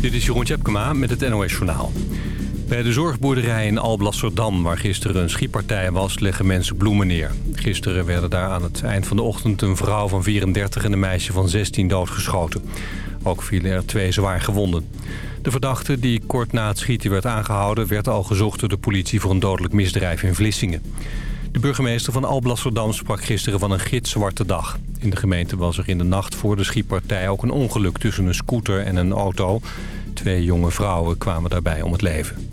Dit is Jeroen Tjepkema met het NOS Journaal. Bij de zorgboerderij in Alblasserdam, waar gisteren een schietpartij was... leggen mensen bloemen neer. Gisteren werden daar aan het eind van de ochtend... een vrouw van 34 en een meisje van 16 doodgeschoten. Ook vielen er twee zwaar gewonden. De verdachte, die kort na het schieten werd aangehouden... werd al gezocht door de politie voor een dodelijk misdrijf in Vlissingen. De burgemeester van Alblasserdam sprak gisteren van een gitzwarte dag. In de gemeente was er in de nacht voor de schietpartij ook een ongeluk tussen een scooter en een auto. Twee jonge vrouwen kwamen daarbij om het leven.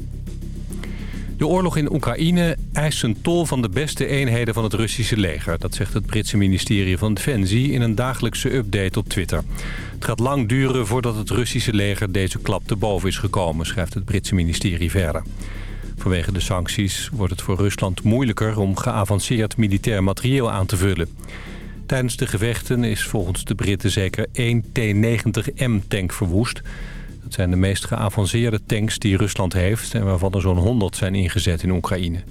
De oorlog in Oekraïne eist een tol van de beste eenheden van het Russische leger. Dat zegt het Britse ministerie van Defensie in een dagelijkse update op Twitter. Het gaat lang duren voordat het Russische leger deze klap te boven is gekomen, schrijft het Britse ministerie verder. Vanwege de sancties wordt het voor Rusland moeilijker om geavanceerd militair materieel aan te vullen. Tijdens de gevechten is volgens de Britten zeker één T-90M-tank verwoest. Dat zijn de meest geavanceerde tanks die Rusland heeft... en waarvan er zo'n 100 zijn ingezet in Oekraïne.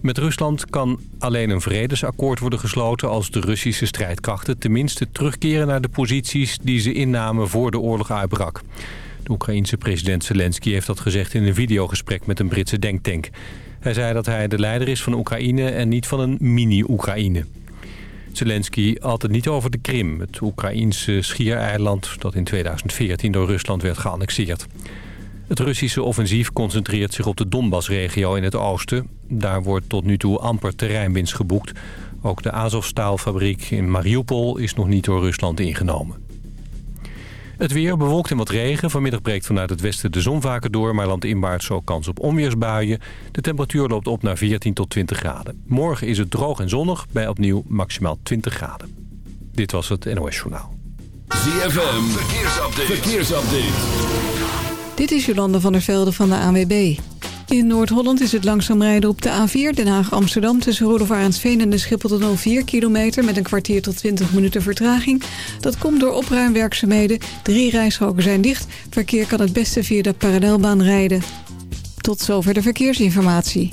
Met Rusland kan alleen een vredesakkoord worden gesloten... als de Russische strijdkrachten tenminste terugkeren naar de posities... die ze innamen voor de oorlog uitbrak. Oekraïense president Zelensky heeft dat gezegd in een videogesprek met een Britse denktank. Hij zei dat hij de leider is van Oekraïne en niet van een mini-Oekraïne. Zelensky had het niet over de Krim, het Oekraïense schiereiland... dat in 2014 door Rusland werd geannexeerd. Het Russische offensief concentreert zich op de Donbass-regio in het oosten. Daar wordt tot nu toe amper terreinwinst geboekt. Ook de Azovstaalfabriek in Mariupol is nog niet door Rusland ingenomen. Het weer bewolkt en wat regen. Vanmiddag breekt vanuit het westen de zon vaker door... maar landinwaarts ook kans op onweersbuien. De temperatuur loopt op naar 14 tot 20 graden. Morgen is het droog en zonnig bij opnieuw maximaal 20 graden. Dit was het NOS Journaal. ZFM, verkeersupdate. verkeersupdate. Dit is Jolande van der Velde van de ANWB. In Noord-Holland is het langzaam rijden op de A4 Den Haag-Amsterdam... tussen Rudolf en de Schiphol tot 4 kilometer... met een kwartier tot 20 minuten vertraging. Dat komt door opruimwerkzaamheden. Drie rijstroken zijn dicht. Verkeer kan het beste via de parallelbaan rijden. Tot zover de verkeersinformatie.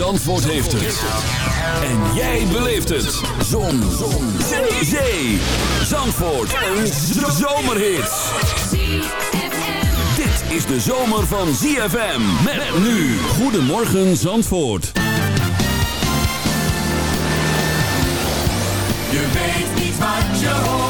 Zandvoort heeft het. En jij beleeft het. Zon. Zon. Zee. Zee. Zandvoort. Een zomerhit. Dit is de zomer van ZFM. Met nu. Goedemorgen Zandvoort. Je weet niet wat je hoort.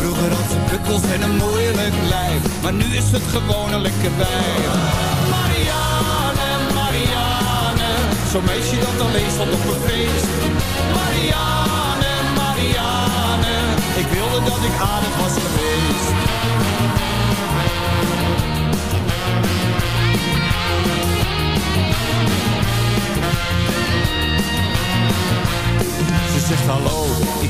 Vroeger had ze bukkels en een moeilijk lijf. Maar nu is het gewoon een lekker wijf. Marianne, Marianne. Zo'n meisje dat alleen stond op een feest. Marianne, Marianne. Ik wilde dat ik aardig was geweest. Ze zegt hallo,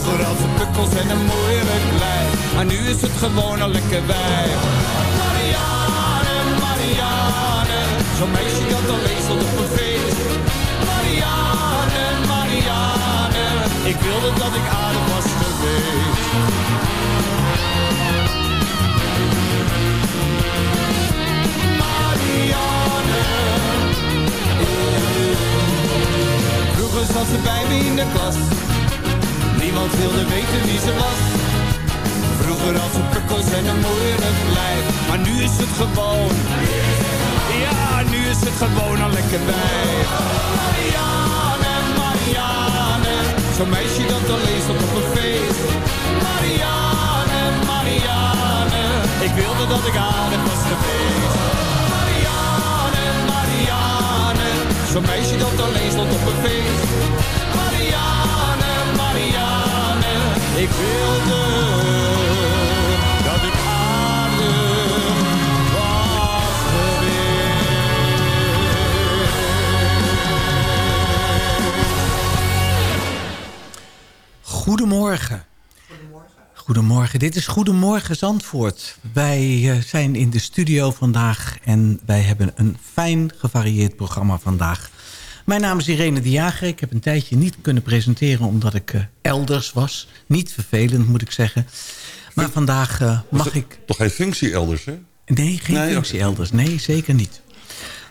Vroeger als een pukkels en een moeilijk lijf. Maar nu is het gewoon al lekker wijf. Marianne, Marianne. Zo'n meisje dat alleen stond op een feest. Marianne, Marianne. Ik wilde dat ik aardig was geweest. Marianne. Vroeger zat ze bij me in de klas. Niemand wilde weten wie ze was. Vroeger als een pukkels en een moeilijk lijf. Maar nu is het gewoon. Ja, nu is het gewoon al lekker bij. Marianne, Marianne. Zo'n meisje dat alleen stond op een feest. Marianne, Marianne. Ik wilde dat ik aardig was geweest. Marianne, Marianne. Zo'n meisje dat alleen stond op een feest. Ik wilde dat ik Goedemorgen. Goedemorgen. Dit is Goedemorgen Zandvoort. Wij eh, zijn in de studio vandaag en wij hebben een fijn gevarieerd programma vandaag. Mijn naam is Irene de Jager. Ik heb een tijdje niet kunnen presenteren omdat ik eh, elders was. Niet vervelend moet ik zeggen. Maar vandaag eh, mag ik... Toch geen functie elders, hè? Nee, geen Nee, functie elders. Nee, zeker niet.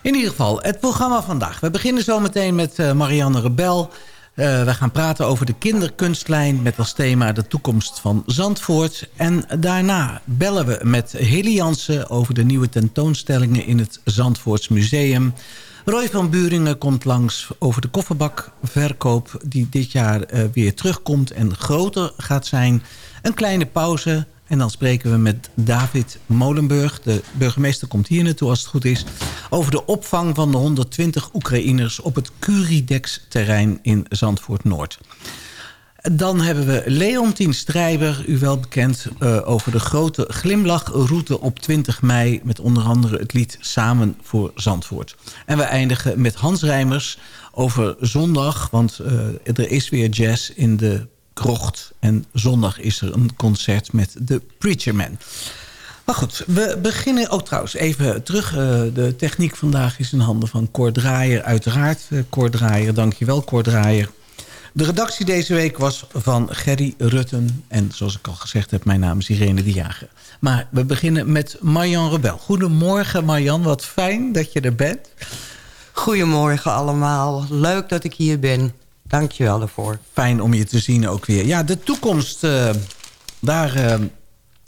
In ieder geval, het programma vandaag. We beginnen zo meteen met eh, Marianne Rebel. We gaan praten over de kinderkunstlijn met als thema de toekomst van Zandvoort. En daarna bellen we met Heli Jansen over de nieuwe tentoonstellingen in het Zandvoorts Museum. Roy van Buringen komt langs over de kofferbakverkoop die dit jaar eh, weer terugkomt en groter gaat zijn. Een kleine pauze en dan spreken we met David Molenburg. De burgemeester komt hier naartoe als het goed is. Over de opvang van de 120 Oekraïners op het Curidex-terrein in Zandvoort-Noord. Dan hebben we Leontien Strijber, u wel bekend... eh, over de grote glimlachroute op 20 mei... met onder andere het lied Samen voor Zandvoort. En we eindigen met Hans Rijmers over zondag... want eh, er is weer jazz in de krocht. En zondag is er een concert met de Preacher Man. Maar goed, we beginnen ook trouwens even terug. eh, de techniek vandaag is in handen van Cor Draaier, uiteraard. Uh, Cor Draaier, dankjewel Cor Draaier. De redactie deze week was van Gerry Rutten. En zoals ik al gezegd heb, mijn naam is Irene de Jager. Maar we beginnen met Marjan Rebel. Goedemorgen Marjan, wat fijn dat je er bent. Goedemorgen allemaal. Leuk dat ik hier ben. Dank je wel ervoor. Fijn om je te zien ook weer. Ja, de toekomst, uh, daar... Uh,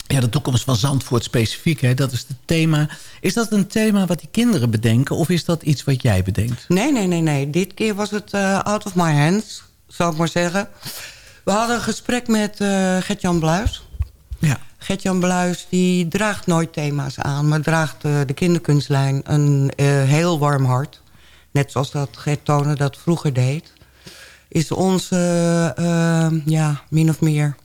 ja, de toekomst van Zandvoort specifiek, hè, dat is het thema. Is dat een thema wat die kinderen bedenken... of is dat iets wat jij bedenkt? Nee, nee, nee, nee. Dit keer was het uh, out of my hands, zou ik maar zeggen. We hadden een gesprek met uh, Gert-Jan Bluis. Ja. Gert-Jan Bluis die draagt nooit thema's aan... maar draagt uh, de kinderkunstlijn een heel warm hart. Net zoals dat Gert Tonen dat vroeger deed. Is onze, ja, min of meer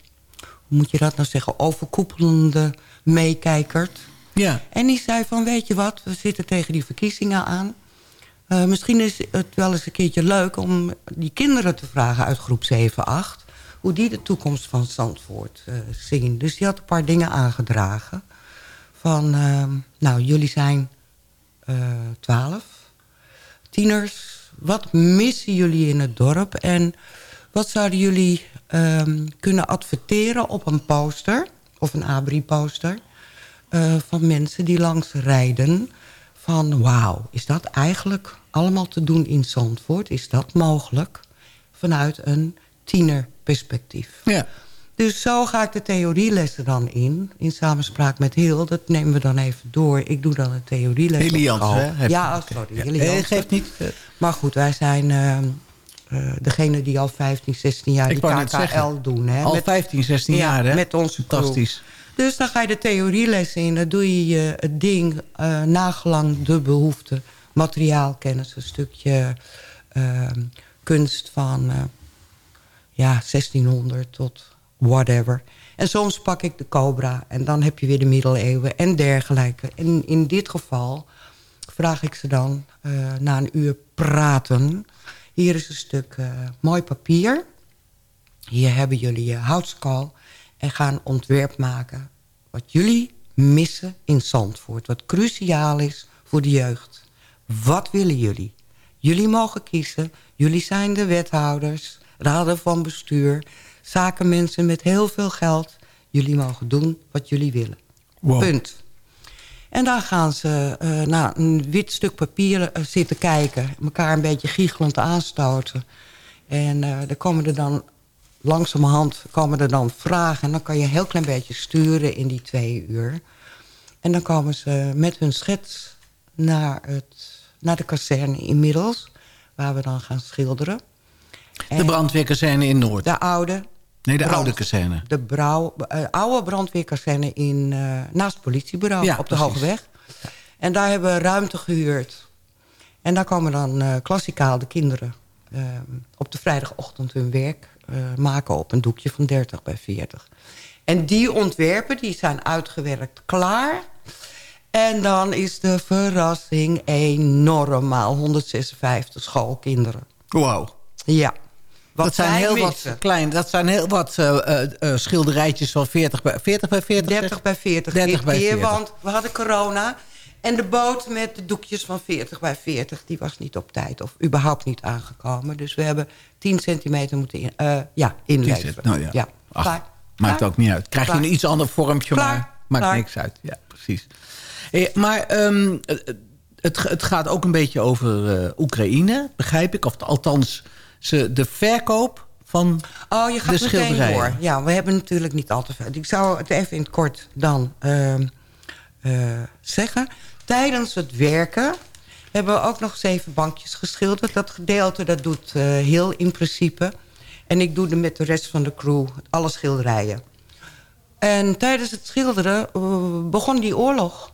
hoe moet je dat nou zeggen, overkoepelende meekijkert. Ja. En die zei van, weet je wat, we zitten tegen die verkiezingen aan. Uh, misschien is het wel eens een keertje leuk om die kinderen te vragen uit groep 7, 8... hoe die de toekomst van Zandvoort uh, zien. Dus die had een paar dingen aangedragen. Van, uh, nou, jullie zijn 12, tieners. Wat missen jullie in het dorp? En wat zouden jullie um, kunnen adverteren op een poster... of een abri-poster... Van mensen die langs rijden... van wauw, is dat eigenlijk allemaal te doen in Zandvoort? Is dat mogelijk? Vanuit een tienerperspectief. Ja. Dus zo ga ik de theorielessen dan in. In samenspraak met Heel. Dat nemen we dan even door. Ik doe dan een theorieles. Heliant, hè? Ja, oh, sorry. Ja. Heliant. geeft niet. Maar goed, wij zijn... Uh, uh, degene die al 15, 16 jaar ik die KKL doen. Hè? Al met, 15, 16 ja, jaar, hè? Met onze Fantastisch. Crew. Dus dan ga je de theorielessen in. Dan doe je het ding uh, nagelang de behoefte. Materiaalkennis, een stukje uh, kunst van ja, 1600 tot whatever. En soms pak ik de cobra en dan heb je weer de middeleeuwen en dergelijke. En in dit geval vraag ik ze dan uh, na een uur praten... Hier is een stuk mooi papier. hier hebben jullie je houtskal... gaan ontwerp maken wat jullie missen in Zandvoort. Wat cruciaal is voor de jeugd. Wat willen jullie? Jullie mogen kiezen. Jullie zijn de wethouders, raden van bestuur... zakenmensen met heel veel geld. Jullie mogen doen wat jullie willen. Wow. Punt. En dan gaan ze eh, naar een wit stuk papier eh, zitten kijken. elkaar een beetje giechelend aanstoten. En eh er komen er dan langzamerhand komen er dan vragen. En dan kan je een heel klein beetje sturen in die twee uur. En dan komen ze met hun schets naar, het, naar de kazerne inmiddels. Waar we dan gaan schilderen. De brandweerkazerne in Noord. de oude... nee, de brand- oude kazerne. De brouw, eh, oude brandweerkazerne in, eh, naast het politiebureau Ja, op de precies. Hoge Weg. En daar hebben we ruimte gehuurd. En daar komen dan eh klassikaal de kinderen op de vrijdagochtend hun werk maken op een doekje van 30 bij 40. En die ontwerpen die zijn uitgewerkt klaar. En dan is de verrassing enormaal 156 schoolkinderen. Wauw. Ja. Wat Dat zijn, heel missen. wat klein, dat zijn heel wat eh, eh, eh, schilderijtjes van 40 bij 40. Bij 40 zeg? 30 bij 40 30 bij keer, 40. want we hadden corona. En de boot met de doekjes van 40 bij 40, die was niet op tijd. Of überhaupt niet aangekomen. Dus we hebben 10 centimeter moeten in, eh, ja, inleveren. Nou ja. ja. Ach, Klaar. Maakt Klaar. ook niet uit. Krijg je een iets ander vormpje, maar maakt niks uit. Ja, precies. Eh, maar ehm, het, het gaat ook een beetje over eh, Oekraïne, begrijp ik. Of althans, ze, de verkoop van Oh, je gaat de meteen door. Ja, we hebben natuurlijk niet al te veel. Ik zou het even in het kort dan ehm, eh, zeggen. Tijdens het werken hebben we ook nog zeven bankjes geschilderd. Dat gedeelte dat doet eh, heel in principe. En ik doe er met de rest van de crew alle schilderijen. En tijdens het schilderen eh, begon die oorlog.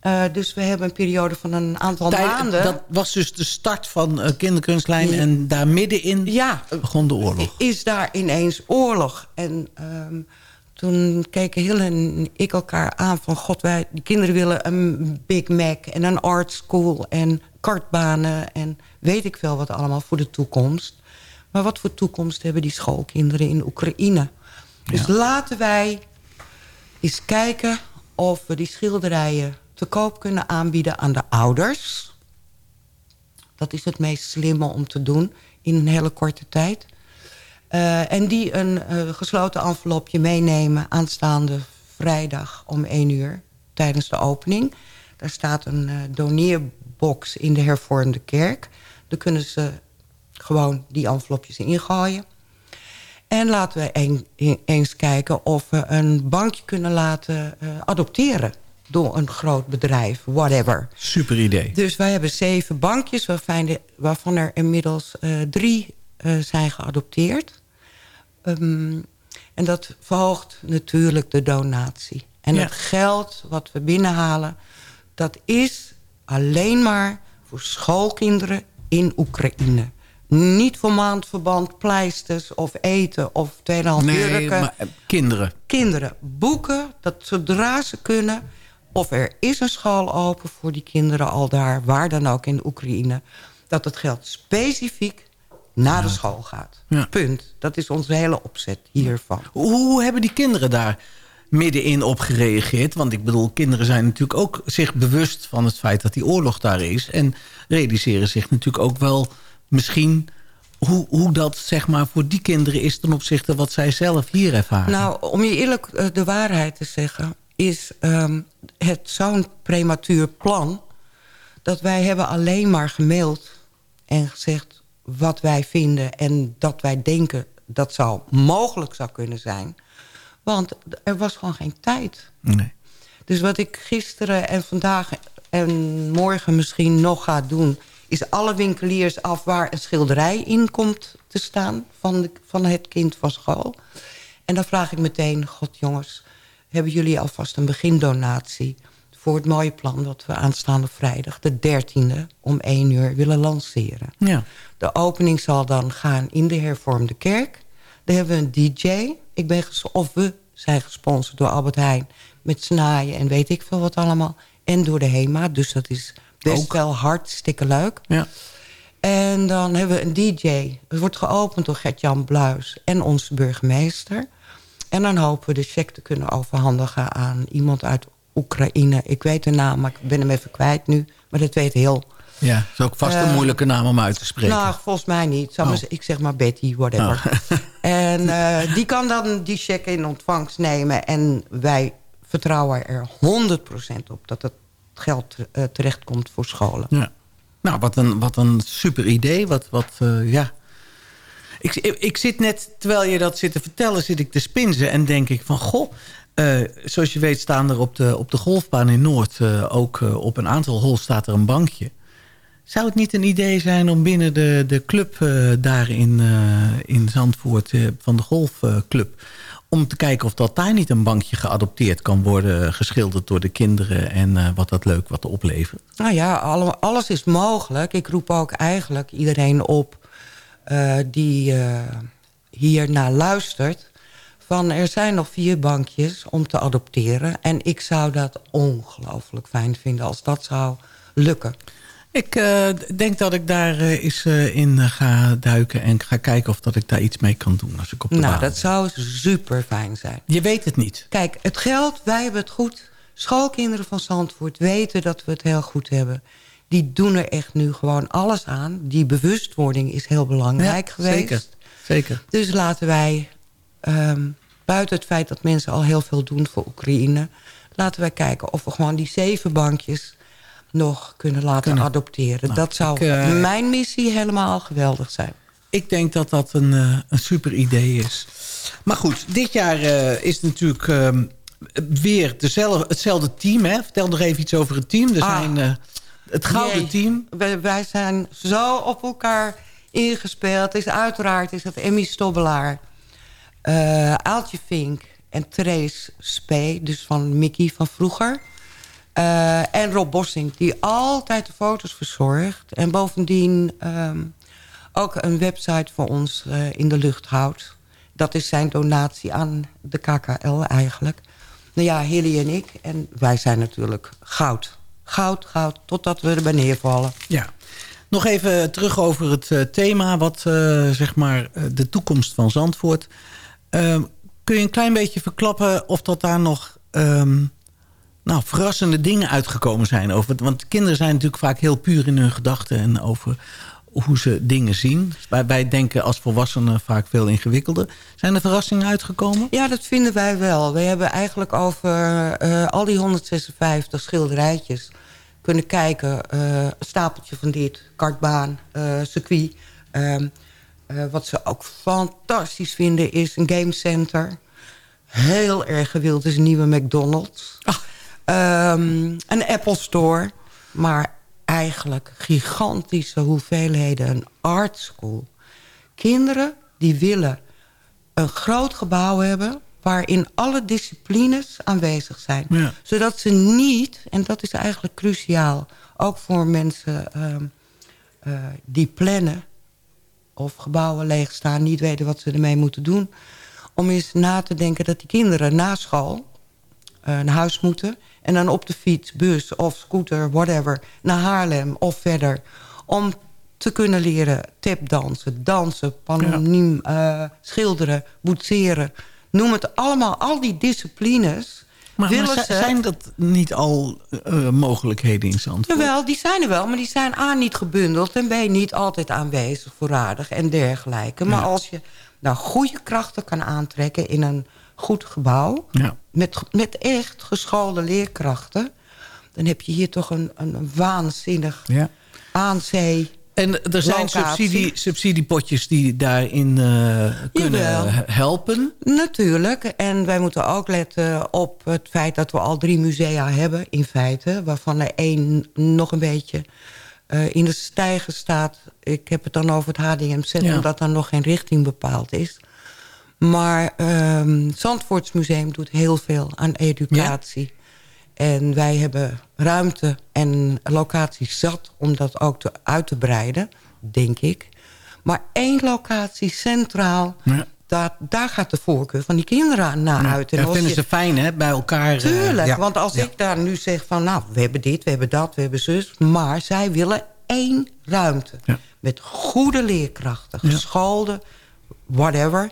Eh, dus we hebben een periode van een aantal Tijd- maanden... Dat was dus de start van Kinderkunstlijn. Ja. En daar middenin ja, begon de oorlog. is daar ineens oorlog. En ehm, toen keken Hille en ik elkaar aan van... god, wij, die kinderen willen een Big Mac en een art school... en kartbanen en weet ik veel wat allemaal voor de toekomst. Maar wat voor toekomst hebben die schoolkinderen in Oekraïne? Dus laten wij eens kijken of we die schilderijen te koop kunnen aanbieden aan de ouders... Dat is het meest slimme om te doen in een hele korte tijd. Eh, en die een eh, gesloten envelopje meenemen aanstaande vrijdag om 1 uur tijdens de opening. Daar staat een eh, doneerbox in de hervormde kerk. Daar kunnen ze gewoon die envelopjes ingooien. En laten we een- e- eens kijken of we een bankje kunnen laten adopteren door een groot bedrijf, whatever. Super idee. Dus wij hebben zeven bankjes, waarvan, de- waarvan er inmiddels drie zijn geadopteerd. Ehm, en dat verhoogt natuurlijk de donatie. En Ja. het geld wat we binnenhalen... dat is alleen maar voor schoolkinderen in Oekraïne. Niet voor maandverband, pleisters of eten of tweedehands Nee, jurken maar eh, kinderen. kinderen boeken dat zodra ze kunnen... of er is een school open voor die kinderen al daar... waar dan ook in Oekraïne... dat het geld specifiek naar de school gaat. Punt. Dat is onze hele opzet hiervan. Hoe, hoe hebben die kinderen daar middenin op gereageerd? Want ik bedoel, kinderen zijn natuurlijk ook zich bewust van het feit dat die oorlog daar is. En realiseren zich natuurlijk ook wel misschien hoe, hoe dat zeg maar voor die kinderen is ten opzichte wat zij zelf hier ervaren. Nou, om je eerlijk eh, de waarheid te zeggen... is ehm, het zo'n prematuur plan... dat wij hebben alleen maar gemaild en gezegd wat wij vinden... en dat wij denken dat zou mogelijk zou kunnen zijn. Want er was gewoon geen tijd. nee. Dus wat ik gisteren en vandaag en morgen misschien nog ga doen... is alle winkeliers af waar een schilderij in komt te staan... van, de, van het kind van school. En dan vraag ik meteen, god jongens... hebben jullie alvast een begindonatie... voor het mooie plan dat we aanstaande vrijdag... de 13e om 1 uur willen lanceren. Ja. De opening zal dan gaan in de hervormde kerk. Daar hebben we een DJ. Ik ben of we zijn gesponsord door Albert Heijn... met snaaien en weet ik veel wat allemaal. En door de HEMA. Dus dat is best Ook. wel hartstikke leuk. Ja. En dan hebben we een DJ. Het wordt geopend door Gert-Jan Bluis en onze burgemeester. En dan hopen we de cheque te kunnen overhandigen aan iemand uit Oekraïne. Ik weet de naam, maar ik ben hem even kwijt nu. Maar dat weet heel. Ja, is ook vast een Eh, moeilijke naam om uit te spreken. Nou, volgens mij niet. Oh. Ik zeg maar Betty, whatever. En eh, die kan dan die cheque in ontvangst nemen. En wij vertrouwen er 100% op dat het geld eh, terechtkomt voor scholen. Ja. Nou, wat een, wat een super idee. Wat, wat, ja. ik, ik, ik zit net, terwijl je dat zit te vertellen, zit ik te spinzen. En denk ik van, goh, eh, zoals je weet staan er op de, op de golfbaan in Noord... eh, ook eh, op een aantal holes staat er een bankje. Zou het niet een idee zijn om binnen de, de club daar in, in Zandvoort... van de golfclub... om te kijken of dat daar niet een bankje geadopteerd kan worden... geschilderd door de kinderen en wat dat leuk wat oplevert? Nou ja, alle- alles is mogelijk. Ik roep ook eigenlijk iedereen op die hier naar luistert... van er zijn nog vier bankjes om te adopteren. En ik zou dat ongelooflijk fijn vinden als dat zou lukken. Ik eh, denk dat ik daar eh, eens eh, in ga duiken... en ga kijken of dat ik daar iets mee kan doen als ik op de Nou, dat zou super fijn zijn. Je weet het niet. Kijk, het geld, wij hebben het goed. Schoolkinderen van Zandvoort weten dat we het heel goed hebben. Die doen er echt nu gewoon alles aan. Die bewustwording is heel belangrijk Ja, geweest. zeker. Zeker. Dus laten wij, ehm, buiten het feit dat mensen al heel veel doen voor Oekraïne... laten wij kijken of we gewoon die zeven bankjes nog kunnen laten Kunnen. adopteren. Nou, dat zou ik, eh, mijn missie helemaal geweldig zijn. Ik denk dat dat een, eh, een super idee is. Maar goed, dit jaar eh, is het natuurlijk ehm, weer dezelfde, hetzelfde team. Hè? Vertel nog even iets over het team. Er Ah. zijn het gouden team. Wij, wij zijn zo op elkaar ingespeeld. Is uiteraard is dat Emmy Stobbelaar, eh Aaltje Vink en Therese Spee, dus van Mickey van vroeger. Eh, en Rob Bossing, die altijd de foto's verzorgt. En bovendien ehm, ook een website voor ons eh, in de lucht houdt. Dat is zijn donatie aan de KKL eigenlijk. Nou ja, Hilly en ik. En wij zijn natuurlijk goud. Goud, goud, totdat we erbij neervallen. Ja. Nog even terug over het thema, wat zeg maar de toekomst van Zandvoort. Ehm, kun je een klein beetje verklappen of dat daar nog ehm, nou, verrassende dingen uitgekomen zijn? Over, want kinderen zijn natuurlijk vaak heel puur in hun gedachten en over hoe ze dingen zien. Wij, denken als volwassenen vaak veel ingewikkelder. Zijn er verrassingen uitgekomen? Ja, dat vinden wij wel. We hebben eigenlijk over eh, al die 156 schilderijtjes kunnen kijken. een stapeltje van dit, kartbaan, eh, circuit. Ehm, eh, wat ze ook fantastisch vinden is een gamecenter. Heel erg gewild is een nieuwe McDonald's. Ehm, een Apple Store. Maar eigenlijk gigantische hoeveelheden een art school. Kinderen die willen een groot gebouw hebben... waarin alle disciplines aanwezig zijn. Ja. Zodat ze niet, en dat is eigenlijk cruciaal... ook voor mensen ehm, eh, die plannen... of gebouwen leegstaan, niet weten wat ze ermee moeten doen... om eens na te denken dat die kinderen na school eh, naar huis moeten... en dan op de fiets, bus of scooter, whatever... naar Haarlem of verder... om te kunnen leren tapdansen, dansen, pantomime, eh, schilderen, boetseren. Noem het allemaal, al die disciplines... Maar, willen maar zi- ze... zijn dat niet al eh, mogelijkheden in Zandvoort? Jawel, die zijn er wel, maar die zijn A niet gebundeld... en B niet altijd aanwezig, voorradig en dergelijke. Maar als je nou goede krachten kan aantrekken in een goed gebouw... Ja. met, met echt geschoolde leerkrachten... dan heb je hier toch een, een waanzinnig Ja. aanzee... En er zijn Locatie. subsidie, subsidiepotjes die daarin eh, kunnen Jawel. helpen. Natuurlijk. En wij moeten ook letten op het feit dat we al drie musea hebben, in feite. Waarvan er één nog een beetje eh, in de stijger staat. Ik heb het dan over het HDMZ, Ja. omdat er nog geen richting bepaald is. Maar ehm Zandvoortsmuseum doet heel veel aan educatie. En wij hebben ruimte en locatie zat om dat ook te, uit te breiden, denk ik. Maar één locatie centraal, Ja. daar, daar gaat de voorkeur van die kinderen naar uit. En dat vinden je- ze fijn, hè, bij elkaar. eh, Tuurlijk, ja. want als ik daar nu zeg van... nou, we hebben dit, we hebben dat, we hebben zus... maar zij willen één ruimte. Met goede leerkrachten. Gescholden, whatever.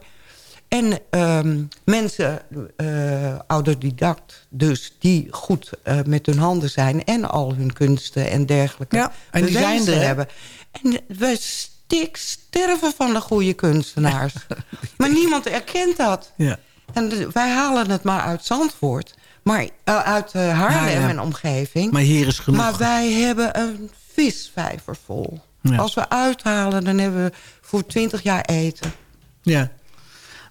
En ehm, mensen, eh autodidact, dus die goed eh, met hun handen zijn... en al hun kunsten en dergelijke Ja, en die zijn er, hebben. En we stik sterven van de goede kunstenaars. maar niemand erkent dat. Ja. En wij halen het maar uit Zandvoort. Maar eh, uit Haarlem Ja, en omgeving. Maar hier is genoeg. Maar wij hebben een visvijver vol. Als we uithalen, dan hebben we voor 20 jaar eten. Ja.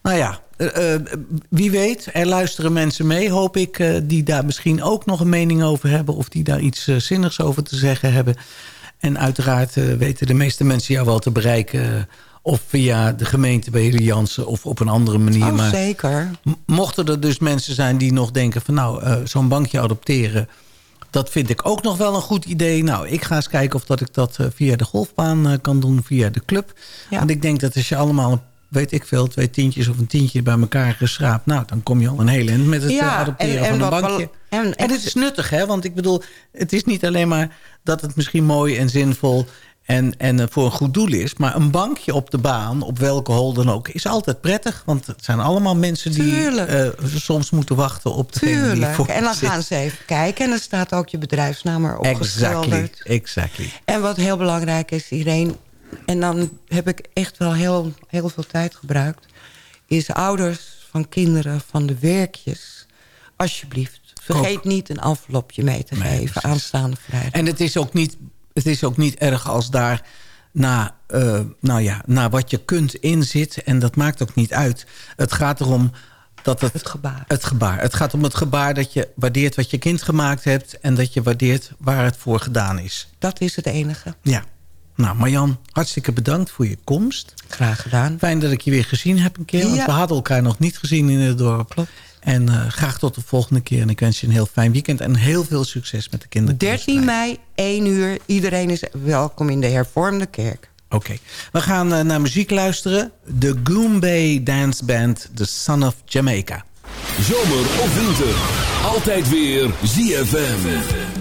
Nou ja, eh, eh, wie weet, er luisteren mensen mee, hoop ik... eh, die daar misschien ook nog een mening over hebben... of die daar iets zinnigs over te zeggen hebben. En uiteraard weten de meeste mensen jou wel te bereiken... of via de gemeente bij Heli Jansen of op een andere manier. Oh, maar zeker. mochten er dus mensen zijn die nog denken van... nou, zo'n bankje adopteren... Dat vind ik ook nog wel een goed idee. Nou, ik ga eens kijken of dat ik dat via de golfbaan kan doen, via de club. Ja. Want ik denk dat als je allemaal, weet ik veel, twee tientjes of een tientje bij elkaar geschraapt... nou, dan kom je al een hele eind met het eh, Ja, adopteren en- en van een bankje. en- En het is nuttig, hè? Want ik bedoel, het is niet alleen maar dat het misschien mooi en zinvol... En, en eh, voor een goed doel is. Maar een bankje op de baan, op welke hol dan ook... is altijd prettig. Want het zijn allemaal mensen die eh, soms moeten wachten op degene die voor En dan zit. gaan ze even kijken. En dan staat ook je bedrijfsnaam erop Exactly, exactly. En wat heel belangrijk is, iedereen... en dan heb ik echt wel heel, heel veel tijd gebruikt... is ouders van kinderen van de werkjes... alsjeblieft, vergeet niet een envelopje mee te Nee, geven... precies. aanstaande vrijdag. En het is ook niet, het is ook niet erg als daar na, eh, nou ja, na wat je kunt in zit. En dat maakt ook niet uit. Het gaat erom dat het... Het gebaar. Het gebaar. Het gaat om het gebaar dat je waardeert wat je kind gemaakt hebt... en dat je waardeert waar het voor gedaan is. Dat is het enige. Ja. Nou, Marjan, hartstikke bedankt voor je komst. Graag gedaan. Fijn dat ik je weer gezien heb een keer. Want we hadden elkaar nog niet gezien in het dorp. En eh, graag tot de volgende keer. En ik wens je een heel fijn weekend. En heel veel succes met de kinderen. 13 mei, 1 uur. Iedereen is welkom in de hervormde kerk. Oké. We gaan eh, naar muziek luisteren. De Goombay Dance Band, The Son of Jamaica. Zomer of winter. Altijd weer ZFM.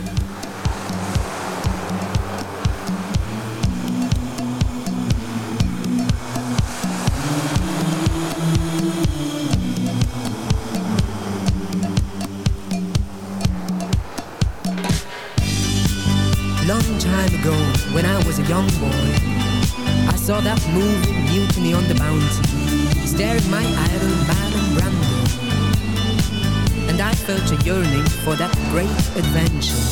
Ago, when I was a young boy, I saw that movie Mutiny on the Bounty, staring my idol Marlon Brando. And I felt a yearning for that great adventure.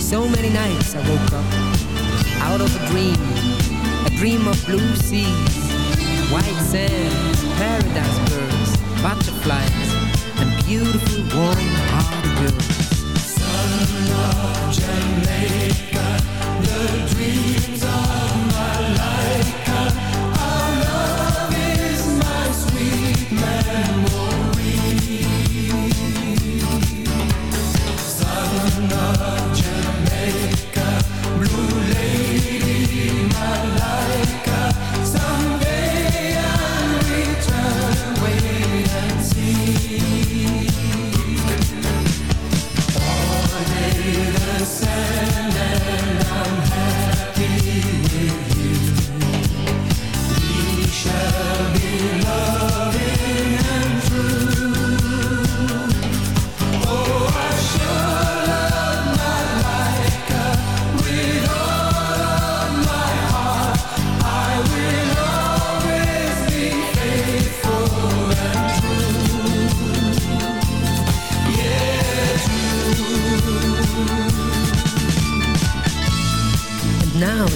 So many nights I woke up out of a dream, a dream of blue seas, white sand, paradise birds, butterflies, and beautiful warm-hearted girls. Jamaica, the dreams of my life.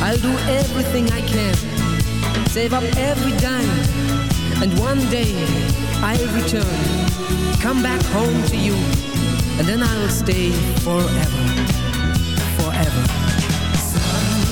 I'll do everything I can, save up every dime, and one day I'll return, come back home to you, and then I'll stay forever, forever. Son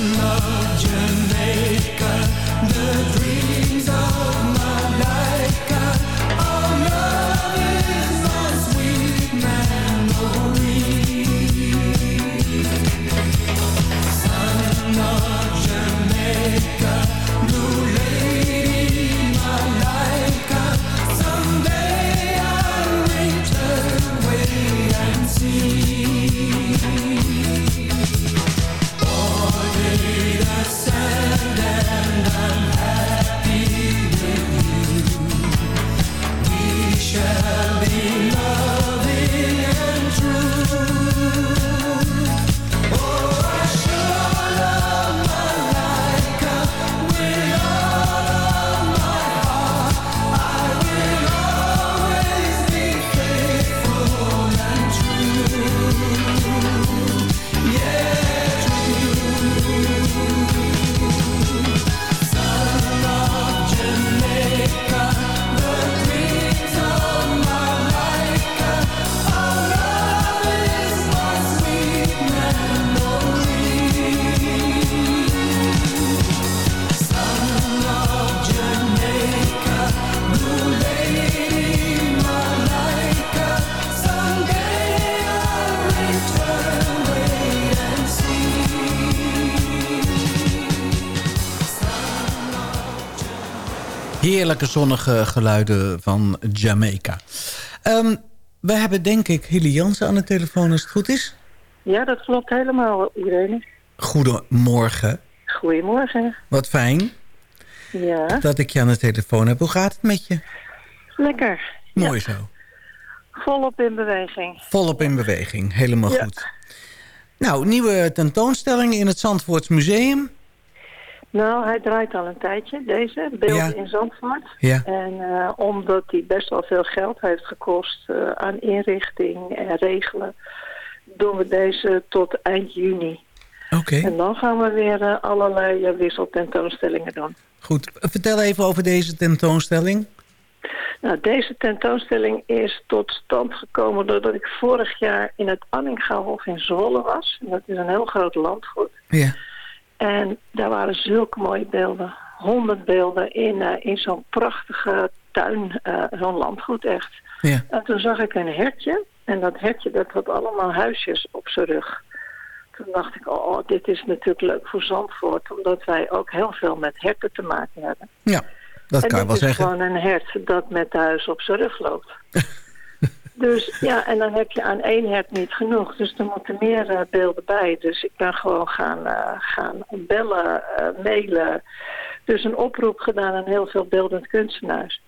Heerlijke zonnige geluiden van Jamaica. Ehm, we hebben denk ik Hilly Jansen aan de telefoon als het goed is. Ja, dat klopt helemaal, Irene. Goedemorgen. Goedemorgen. Wat fijn Ja, dat ik je aan de telefoon heb. Hoe gaat het met je? lekker. Mooi zo. Volop in beweging. Volop in beweging. Helemaal Ja. goed. Nou, nieuwe tentoonstelling in het Zandvoorts Museum. Nou, hij draait al een tijdje, deze, beeld Ja. in Zandvoort. Ja. En eh, omdat hij best wel veel geld heeft gekost eh, aan inrichting en regelen, doen we deze tot eind juni. Oké, En dan gaan we weer eh, allerlei wisseltentoonstellingen doen. goed. Vertel even over deze tentoonstelling. Nou, deze tentoonstelling is tot stand gekomen doordat ik vorig jaar in het Anningahof in Zwolle was. En dat is een heel groot landgoed. Ja. En daar waren zulke mooie beelden. Honderd beelden in, eh, in zo'n prachtige tuin, eh, zo'n landgoed echt. Ja. En toen zag ik een hertje. En dat hertje dat had allemaal huisjes op zijn rug. Toen dacht ik, oh, dit is natuurlijk leuk voor Zandvoort. Omdat wij ook heel veel met herten te maken hebben. Ja, dat en kan je wel is zeggen. gewoon een hert dat met de huis op zijn rug loopt. dus ja, en dan heb je aan één hert niet genoeg. Dus er moeten meer eh, beelden bij. Dus ik ben gewoon gaan, eh, gaan bellen, eh, mailen. Dus een oproep gedaan aan heel veel beeldend kunstenaars.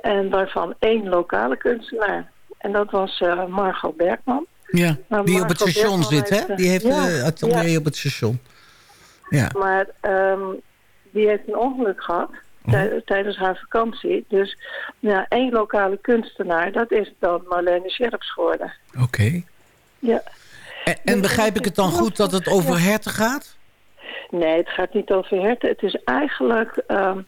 En waarvan één lokale kunstenaar. En dat was Margot Bergman. Ja, Maar die op het station Bergman zit, hè? Die heeft ja, atelier ja. op het station. Ja, Maar ehm, die heeft een ongeluk gehad tij- tijdens haar vakantie. Dus ja, één lokale kunstenaar, dat is dan Marlene Scherps geworden. oké. Ja. En, en begrijp ik het dan goed dat het over herten gaat? Nee, het gaat niet over herten. Het is eigenlijk ehm,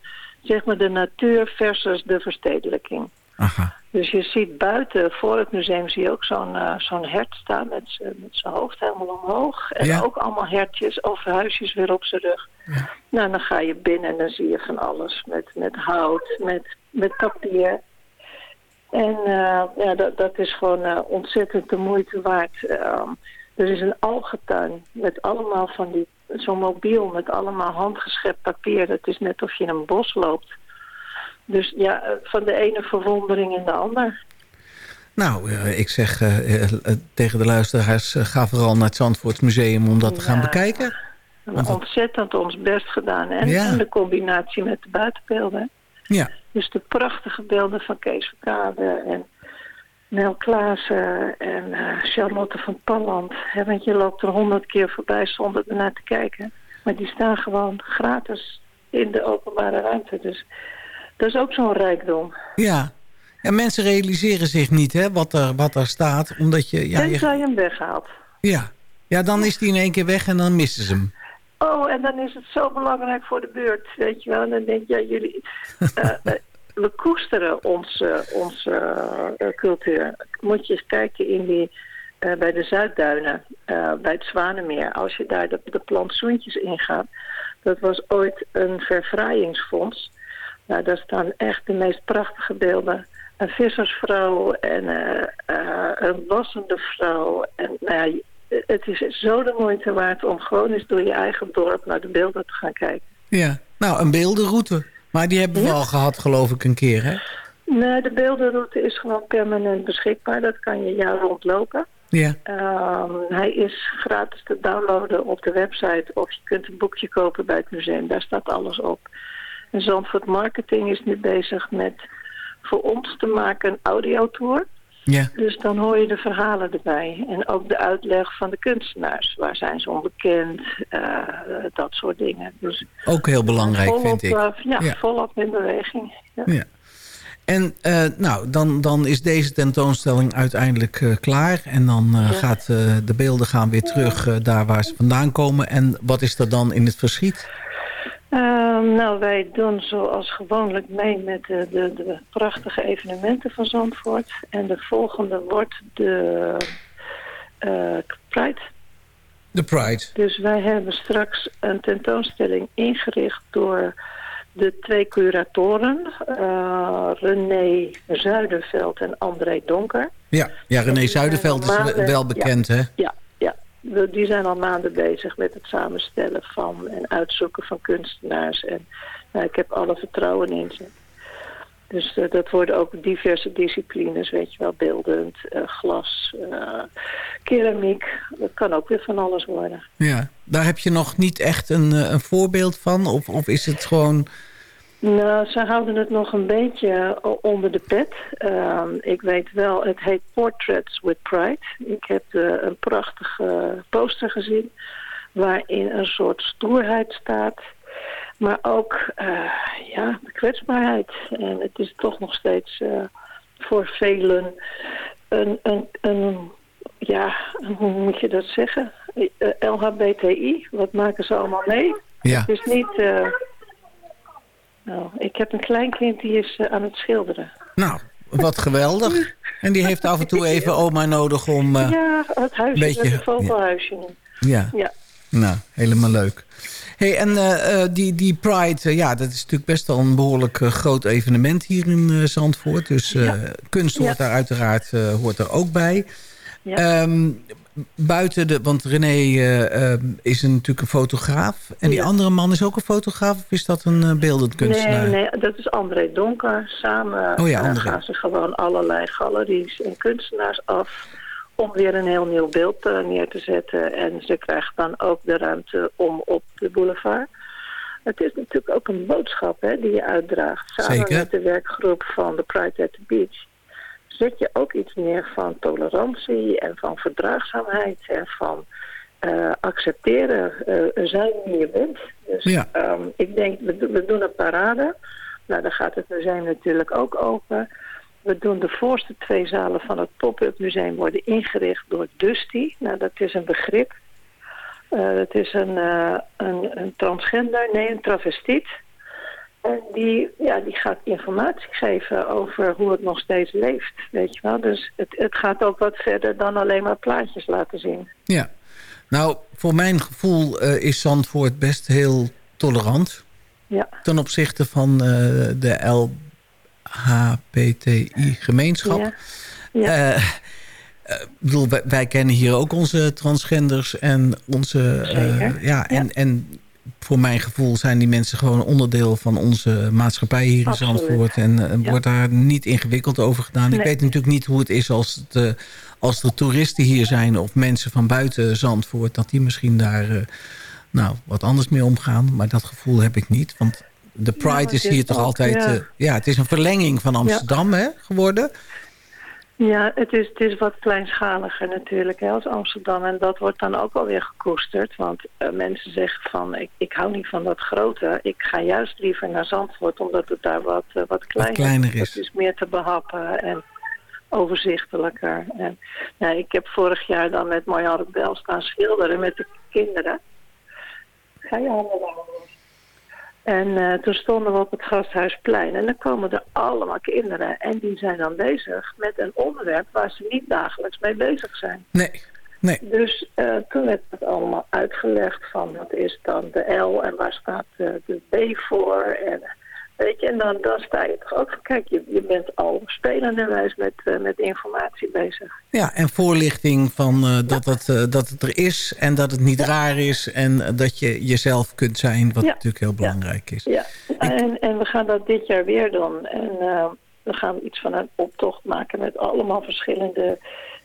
zeg maar de natuur versus de verstedelijking. Aha. Dus je ziet buiten, voor het museum, zie je ook zo'n eh, zo'n hert staan met zijn hoofd helemaal omhoog. En Ja. ook allemaal hertjes of huisjes weer op zijn rug. Nou, dan ga je binnen en dan zie je van alles. Met, met hout, met, met papier. En eh, ja, dat, dat is gewoon eh, ontzettend de moeite waard. Er is een algetuin met allemaal van die... Zo'n mobiel met allemaal handgeschept papier. Het is net of je in een bos loopt. Dus ja, eh, van de ene verwondering in de ander. Nou, eh, ik zeg eh, tegen de luisteraars... ga vooral naar het Zandvoorts Museum om dat te gaan Ja. bekijken. We hebben ontzettend ons best gedaan. En, Ja. en de combinatie met de buitenbeelden. Ja, Dus de prachtige beelden van Kees Verkade en Nel Klaassen en Charlotte van Palland. Hè, want je loopt er honderd keer voorbij zonder ernaar te kijken. Maar die staan gewoon gratis in de openbare ruimte. Dus dat is ook zo'n rijkdom. ja. Ja, mensen realiseren zich niet hè, wat, er, wat er staat. Omdat je... Ja, Tenzij je, hem weghaalt. ja. ja, dan is die in één keer weg en dan missen ze hem. Oh, en dan is het zo belangrijk voor de buurt, weet je wel. En dan denk je, ja, jullie... eh, eh, we koesteren onze, onze eh, cultuur. Moet je eens kijken in die bij de Zuidduinen, bij het Zwanenmeer. Als je daar de, de plantsoentjes ingaat, dat was ooit een verfraaiingsfonds. Nou, daar staan echt de meest prachtige beelden. Een vissersvrouw en eh, eh, een wassende vrouw. En nou het is zo de moeite waard om gewoon eens door je eigen dorp naar de beelden te gaan kijken. Ja, nou, een beeldenroute. Maar die hebben we Ja. al gehad, geloof ik, een keer, hè? Nee, de beeldenroute is gewoon permanent beschikbaar. Dat kan je jaar rondlopen. Ja. Ehm, hij is gratis te downloaden op de website of je kunt een boekje kopen bij het museum. Daar staat alles op. En Zandvoort Marketing is nu bezig met voor ons te maken een audiotour. Ja. Dus dan hoor je de verhalen erbij. En ook de uitleg van de kunstenaars. Waar zijn ze onbekend? eh, dat soort dingen. Dus Ook heel belangrijk, volop, vind ik. eh, ja, Ja. volop in beweging. Ja. Ja. En eh, nou, dan, dan is deze tentoonstelling uiteindelijk klaar. En dan Ja. gaat de beelden gaan weer terug daar waar ze vandaan komen. En wat is er dan in het verschiet? Ehm, nou, wij doen zoals gewoonlijk mee met de, de, de prachtige evenementen van Zandvoort. En de volgende wordt de eh Pride. De Pride. Dus wij hebben straks een tentoonstelling ingericht door de twee curatoren. eh, René Zuiderveld en André Donker. Ja, ja René Zuiderveld is wel bekend, hè? Ja, Die zijn al maanden bezig met het samenstellen van en uitzoeken van kunstenaars. En nou, ik heb alle vertrouwen in ze. Dus eh, dat worden ook diverse disciplines, weet je wel, beeldend, eh, glas, eh, keramiek. Dat kan ook weer van alles worden. Ja. Daar heb je nog niet echt een, een voorbeeld van? Of, of is het gewoon... Nou, ze houden het nog een beetje o- onder de pet. Ehm, ik weet wel, het heet Portraits with Pride. Ik heb eh, een prachtige poster gezien waarin een soort stoerheid staat. Maar ook, eh, ja, de kwetsbaarheid. En het is toch nog steeds eh, voor velen een, een, een, ja, hoe moet je dat zeggen? Eh, LHBTI, wat maken ze allemaal mee? Ja. Het is niet... nou, ik heb een kleinkind die is eh, aan het schilderen. Nou, wat geweldig. En die heeft af en toe even oma nodig om... eh, ja, het huisje, beetje- het vogelhuisje. ja. Ja. Nou, helemaal leuk. Hey, en eh, die, die Pride, ja, dat is natuurlijk best wel een behoorlijk eh, groot evenement hier in Zandvoort. Dus eh, kunst hoort Ja. daar uiteraard hoort er ook bij. Ja. Ehm, buiten de, want René eh, eh, is een, natuurlijk een fotograaf. En die Ja. andere man is ook een fotograaf of is dat een eh, beeldend kunstenaar? Nee, nee, dat is André Donker. Samen Oh ja, eh, André. gaan ze gewoon allerlei galeries en kunstenaars af... om weer een heel nieuw beeld neer te zetten. En ze krijgen dan ook de ruimte om op de boulevard. Het is natuurlijk ook een boodschap hè, die je uitdraagt. Samen Zeker. met de werkgroep van de Pride at the Beach... zet je ook iets neer van tolerantie en van verdraagzaamheid... en van eh, accepteren, eh, zijn wie je bent. Dus Ja. ehm, ik denk, we, do- we doen een parade. Nou, dan gaat het museum natuurlijk ook open. We doen de voorste twee zalen van het pop-up museum worden ingericht door Dusty. Nou, dat is een begrip. Eh het is een, eh, een, een transgender, nee, een travestiet. En die, ja, die gaat informatie geven over hoe het nog steeds leeft, weet je wel. Dus het, het gaat ook wat verder dan alleen maar plaatjes laten zien. Ja. Nou, voor mijn gevoel eh, is Zandvoort best heel tolerant. Ja. Ten opzichte van eh, de LHBTI-gemeenschap. Ja. Ja. Eh, bedoel, wij, wij kennen hier ook onze transgenders en onze... ja, en, en voor mijn gevoel zijn die mensen gewoon onderdeel van onze maatschappij hier Absoluut. in Zandvoort. En eh, Ja. wordt daar niet ingewikkeld over gedaan. Ik weet natuurlijk niet hoe het is als, het, eh, als er toeristen hier zijn... of mensen van buiten Zandvoort, dat die misschien daar eh, nou, wat anders mee omgaan. Maar dat gevoel heb ik niet, want... De Pride het is hier toch ook, altijd... ja. eh, ja, het is een verlenging van Amsterdam hè, geworden. Ja, het is, het is wat kleinschaliger natuurlijk hè, als Amsterdam. En dat wordt dan ook alweer gekoesterd. Want eh, mensen zeggen van, ik, ik hou niet van dat grote. Ik ga juist liever naar Zandvoort, omdat het daar wat, eh, wat, kleiner, kleiner is. Het is meer te behappen en overzichtelijker. En, nou, ik heb vorig jaar dan met Marjan Bel staan schilderen met de kinderen. Ga je lang En eh, toen stonden we op het Gasthuisplein. En dan komen er allemaal kinderen. En die zijn dan bezig met een onderwerp waar ze niet dagelijks mee bezig zijn. Nee, nee. Dus eh, toen werd het allemaal uitgelegd van wat is dan de L en waar staat eh, de B voor. En, weet je, en dan, dan sta je toch ook van, kijk, je, je bent al spelenderwijs met, eh, met informatie bezig. Ja, en voorlichting van eh, dat, het, eh, dat het er is en dat het niet raar is... en dat je jezelf kunt zijn, wat Ja. natuurlijk heel belangrijk is. Ja, en, en we gaan dat dit jaar weer doen. En we gaan iets van een optocht maken met allemaal verschillende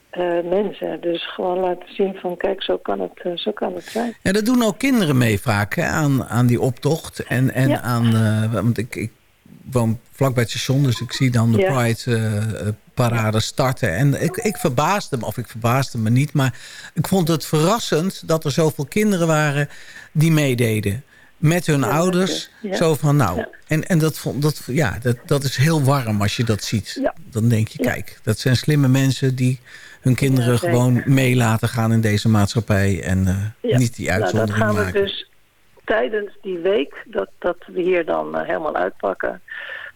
eh, mensen. Dus gewoon laten zien van, kijk, zo kan het, eh, zo kan het zijn. En dat doen ook kinderen mee vaak, hè, aan, aan die optocht. En, en Ja. aan, eh, want ik, ik woon vlak bij het station, dus ik zie dan de Ja. Pride-parade starten. En ik, ik verbaasde me, of ik verbaasde me niet, maar ik vond het verrassend dat er zoveel kinderen waren die meededen. Met hun Ja, ouders. ja. Zo van, nou, Ja. en, en dat, vond, dat, ja, dat, dat is heel warm als je dat ziet. Ja. Dan denk je, Ja. kijk, dat zijn slimme mensen die hun kinderen Ja, gewoon mee laten gaan in deze maatschappij. En eh, Ja. niet die Nou, dat uitzondering gaan we dus tijdens die week dat, dat we hier dan eh, helemaal uitpakken.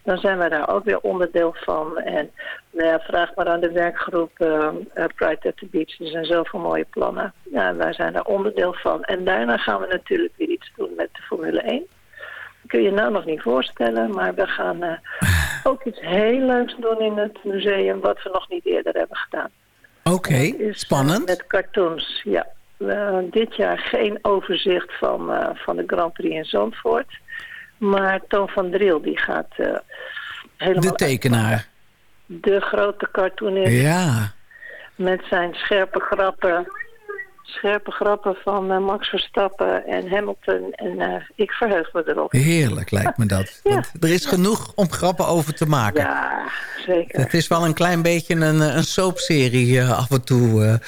Dan zijn wij daar ook weer onderdeel van. En nou ja, vraag maar aan de werkgroep eh, Pride at the Beach. Er zijn zoveel mooie plannen. Ja, wij zijn daar onderdeel van. En daarna gaan we natuurlijk weer iets doen met de Formule 1. Kun je je nou nog niet voorstellen, maar we gaan ook iets heel leuks doen in het museum... wat we nog niet eerder hebben gedaan. Oké, eh, spannend. Met cartoons, ja. Dit jaar geen overzicht van, eh, van de Grand Prix in Zandvoort. Maar Toon van Driel die gaat eh, helemaal... De tekenaar. De grote cartoonist Ja, met zijn scherpe grappen. Scherpe grappen van eh, Max Verstappen en Hamilton. En eh, ik verheug me erop. heerlijk lijkt me dat. Ja. Want er is genoeg om grappen over te maken. Ja, zeker. Het is wel een klein beetje een, eh, een soapserie af en toe.